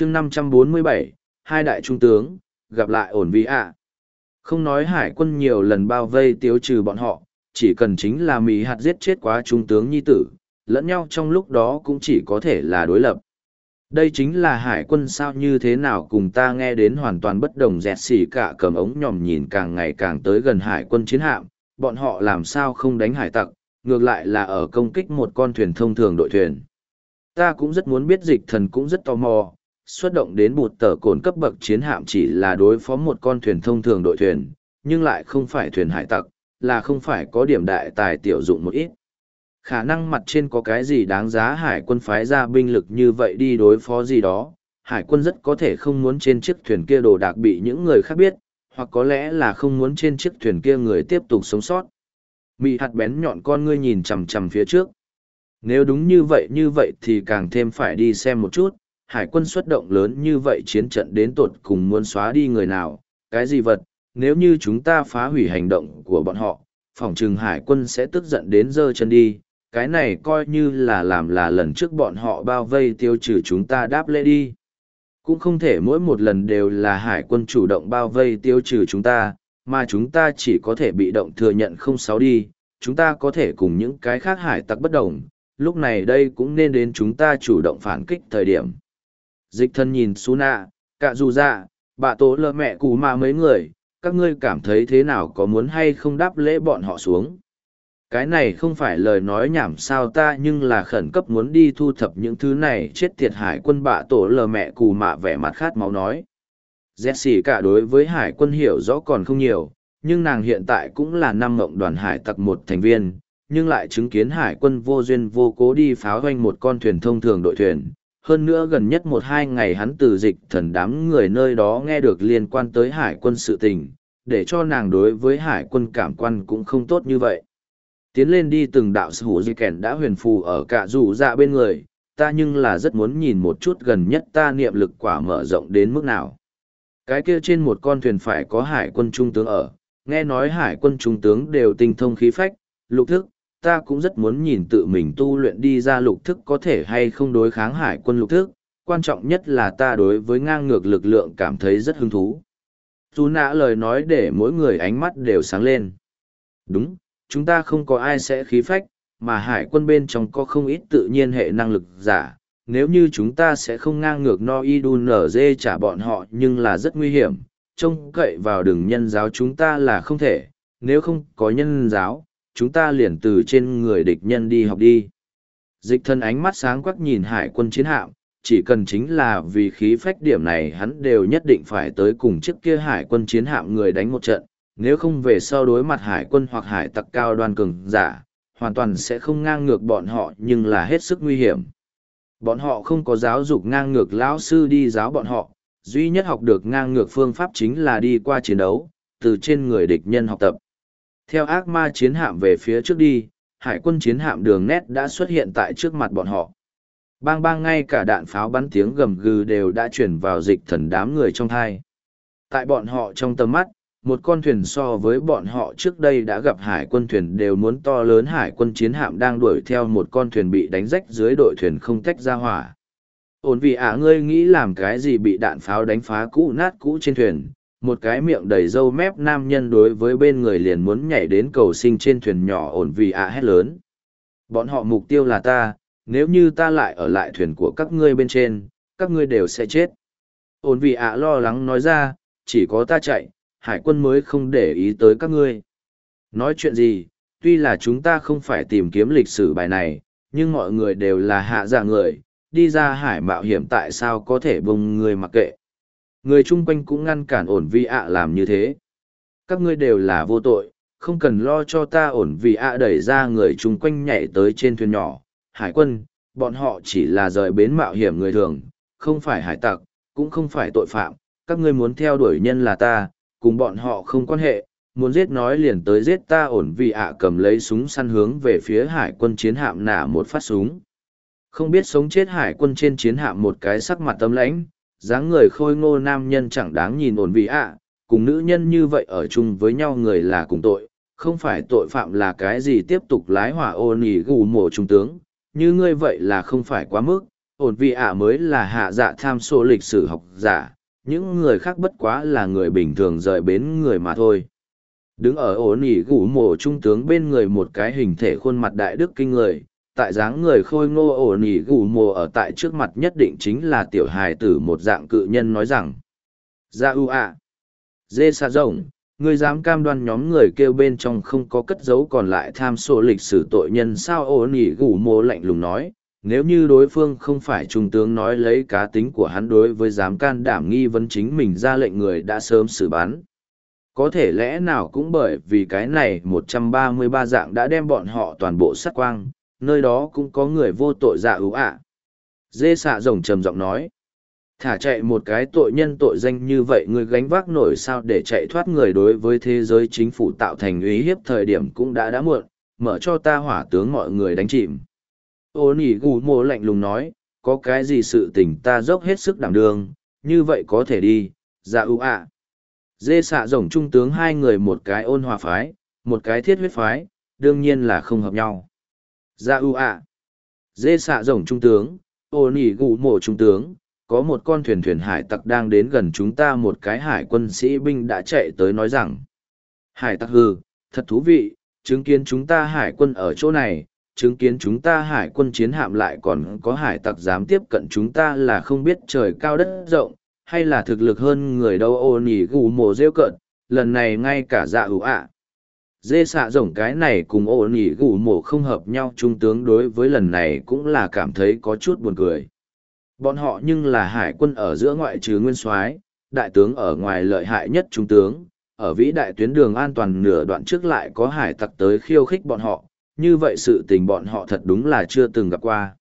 chương 547, hai đại trung tướng, gặp lại ổn vì ạ. Không nói hải quân nhiều lần bao vây tiêu trừ bọn họ, chỉ cần chính là Mỹ hạt giết chết quá trung tướng nhi tử, lẫn nhau trong lúc đó cũng chỉ có thể là đối lập. Đây chính là hải quân sao như thế nào cùng ta nghe đến hoàn toàn bất đồng dẹt xỉ cả cầm ống nhòm nhìn càng ngày càng tới gần hải quân chiến hạm, bọn họ làm sao không đánh hải tặc, ngược lại là ở công kích một con thuyền thông thường đội thuyền. Ta cũng rất muốn biết dịch thần cũng rất tò mò, xuất động đến một tờ cồn cấp bậc chiến hạm chỉ là đối phó một con thuyền thông thường đội thuyền, nhưng lại không phải thuyền hải tặc, là không phải có điểm đại tài tiểu dụng một ít. Khả năng mặt trên có cái gì đáng giá hải quân phái ra binh lực như vậy đi đối phó gì đó, hải quân rất có thể không muốn trên chiếc thuyền kia đồ đạc bị những người khác biết, hoặc có lẽ là không muốn trên chiếc thuyền kia người tiếp tục sống sót. Mị hạt bén nhọn con ngươi nhìn chằm chằm phía trước. Nếu đúng như vậy như vậy thì càng thêm phải đi xem một chút, hải quân xuất động lớn như vậy chiến trận đến tột cùng muốn xóa đi người nào, cái gì vật, nếu như chúng ta phá hủy hành động của bọn họ, phỏng trừng hải quân sẽ tức giận đến giơ chân đi, cái này coi như là làm là lần trước bọn họ bao vây tiêu trừ chúng ta đáp lễ đi. Cũng không thể mỗi một lần đều là hải quân chủ động bao vây tiêu trừ chúng ta, mà chúng ta chỉ có thể bị động thừa nhận không sáu đi, chúng ta có thể cùng những cái khác hải tặc bất đồng, lúc này đây cũng nên đến chúng ta chủ động phản kích thời điểm. Dịch thân nhìn Suna, cả dù dạ, bà tố lơ mẹ cù mà mấy người, các ngươi cảm thấy thế nào có muốn hay không đáp lễ bọn họ xuống. Cái này không phải lời nói nhảm sao ta nhưng là khẩn cấp muốn đi thu thập những thứ này chết tiệt hải quân bạ tổ lờ mẹ cù mạ vẻ mặt khát máu nói. Jessie cả đối với hải quân hiểu rõ còn không nhiều, nhưng nàng hiện tại cũng là năm mộng đoàn hải tặc một thành viên, nhưng lại chứng kiến hải quân vô duyên vô cố đi pháo hoanh một con thuyền thông thường đội thuyền. Hơn nữa gần nhất một hai ngày hắn từ dịch thần đám người nơi đó nghe được liên quan tới hải quân sự tình, để cho nàng đối với hải quân cảm quan cũng không tốt như vậy. Tiến lên đi từng đạo sư hủ di kèn đã huyền phù ở cả rủ dạ bên người, ta nhưng là rất muốn nhìn một chút gần nhất ta niệm lực quả mở rộng đến mức nào. Cái kia trên một con thuyền phải có hải quân trung tướng ở, nghe nói hải quân trung tướng đều tinh thông khí phách, lục thức, ta cũng rất muốn nhìn tự mình tu luyện đi ra lục thức có thể hay không đối kháng hải quân lục thức, quan trọng nhất là ta đối với ngang ngược lực lượng cảm thấy rất hứng thú. Dù nã lời nói để mỗi người ánh mắt đều sáng lên. Đúng, chúng ta không có ai sẽ khí phách, mà hải quân bên trong có không ít tự nhiên hệ năng lực giả. Nếu như chúng ta sẽ không ngang ngược no y đun nở dê trả bọn họ nhưng là rất nguy hiểm, trông cậy vào đường nhân giáo chúng ta là không thể, nếu không có nhân giáo, chúng ta liền từ trên người địch nhân đi học đi. Dịch thân ánh mắt sáng quắc nhìn hải quân chiến hạm, chỉ cần chính là vì khí phách điểm này hắn đều nhất định phải tới cùng chiếc kia hải quân chiến hạm người đánh một trận, nếu không về sau đối mặt hải quân hoặc hải tặc cao đoan cường giả, hoàn toàn sẽ không ngang ngược bọn họ nhưng là hết sức nguy hiểm. Bọn họ không có giáo dục ngang ngược lão sư đi giáo bọn họ, duy nhất học được ngang ngược phương pháp chính là đi qua chiến đấu, từ trên người địch nhân học tập. Theo ác ma chiến hạm về phía trước đi, hải quân chiến hạm đường nét đã xuất hiện tại trước mặt bọn họ. Bang bang ngay cả đạn pháo bắn tiếng gầm gừ đều đã chuyển vào dịch thần đám người trong thai. Tại bọn họ trong tầm mắt, một con thuyền so với bọn họ trước đây đã gặp hải quân thuyền đều muốn to lớn hải quân chiến hạm đang đuổi theo một con thuyền bị đánh rách dưới đội thuyền không tách ra hỏa. Ổn vì ả ngươi nghĩ làm cái gì bị đạn pháo đánh phá cũ nát cũ trên thuyền, một cái miệng đầy râu mép nam nhân đối với bên người liền muốn nhảy đến cầu sinh trên thuyền nhỏ ổn vì ạ hét lớn. Bọn họ mục tiêu là ta, nếu như ta lại ở lại thuyền của các ngươi bên trên, các ngươi đều sẽ chết. Ổn vì ạ lo lắng nói ra, chỉ có ta chạy, hải quân mới không để ý tới các ngươi. Nói chuyện gì, tuy là chúng ta không phải tìm kiếm lịch sử bài này, nhưng mọi người đều là hạ dạ người, đi ra hải mạo hiểm tại sao có thể bông người mặc kệ. Người chung quanh cũng ngăn cản ổn vi ạ làm như thế. Các ngươi đều là vô tội, không cần lo cho ta ổn vì ạ đẩy ra người chung quanh nhảy tới trên thuyền nhỏ. Hải quân, bọn họ chỉ là rời bến mạo hiểm người thường, không phải hải tặc, cũng không phải tội phạm. Các ngươi muốn theo đuổi nhân là ta, cùng bọn họ không quan hệ, muốn giết nói liền tới giết ta ổn vì ạ cầm lấy súng săn hướng về phía hải quân chiến hạm nả một phát súng. Không biết sống chết hải quân trên chiến hạm một cái sắc mặt tâm lãnh, dáng người khôi ngô nam nhân chẳng đáng nhìn ổn vì ạ, cùng nữ nhân như vậy ở chung với nhau người là cùng tội, không phải tội phạm là cái gì tiếp tục lái hỏa ô nỉ gù mổ trung tướng, như ngươi vậy là không phải quá mức, ổn vị ạ mới là hạ dạ tham số lịch sử học giả, những người khác bất quá là người bình thường rời bến người mà thôi. Đứng ở ổn ỉ gù mộ trung tướng bên người một cái hình thể khuôn mặt đại đức kinh người, tại dáng người khôi ngô ổ nỉ gù mộ ở tại trước mặt nhất định chính là tiểu hài tử một dạng cự nhân nói rằng. Ra ưu u ạ. Dê xa rồng, ngươi dám cam đoan nhóm người kêu bên trong không có cất giấu còn lại tham số lịch sử tội nhân sao ổ nỉ gù mộ lạnh lùng nói nếu như đối phương không phải trung tướng nói lấy cá tính của hắn đối với dám can đảm nghi vấn chính mình ra lệnh người đã sớm xử bắn có thể lẽ nào cũng bởi vì cái này 133 dạng đã đem bọn họ toàn bộ sát quang nơi đó cũng có người vô tội dạ ưu ạ. Dê xạ rồng trầm giọng nói, thả chạy một cái tội nhân tội danh như vậy người gánh vác nổi sao để chạy thoát người đối với thế giới chính phủ tạo thành uy hiếp thời điểm cũng đã đã muộn, mở cho ta hỏa tướng mọi người đánh chìm. Ô nỉ gù mô lạnh lùng nói, có cái gì sự tình ta dốc hết sức đảm đương, như vậy có thể đi dạ ưu ạ. Dê xạ rồng trung tướng hai người một cái ôn hòa phái, một cái thiết huyết phái, đương nhiên là không hợp nhau dạ ưu ạ dê xạ rồng trung tướng ô nỉ gù mộ trung tướng có một con thuyền thuyền hải tặc đang đến gần chúng ta một cái hải quân sĩ binh đã chạy tới nói rằng hải tặc hư thật thú vị chứng kiến chúng ta hải quân ở chỗ này chứng kiến chúng ta hải quân chiến hạm lại còn có hải tặc dám tiếp cận chúng ta là không biết trời cao đất rộng, hay là thực lực hơn người đâu ô nỉ gù mộ rêu cợt. lần này ngay cả dạ ủ ạ. Dê xạ rồng cái này cùng ổ nỉ gù mổ không hợp nhau trung tướng đối với lần này cũng là cảm thấy có chút buồn cười. Bọn họ nhưng là hải quân ở giữa ngoại trừ nguyên soái đại tướng ở ngoài lợi hại nhất trung tướng, ở vĩ đại tuyến đường an toàn nửa đoạn trước lại có hải tặc tới khiêu khích bọn họ, như vậy sự tình bọn họ thật đúng là chưa từng gặp qua.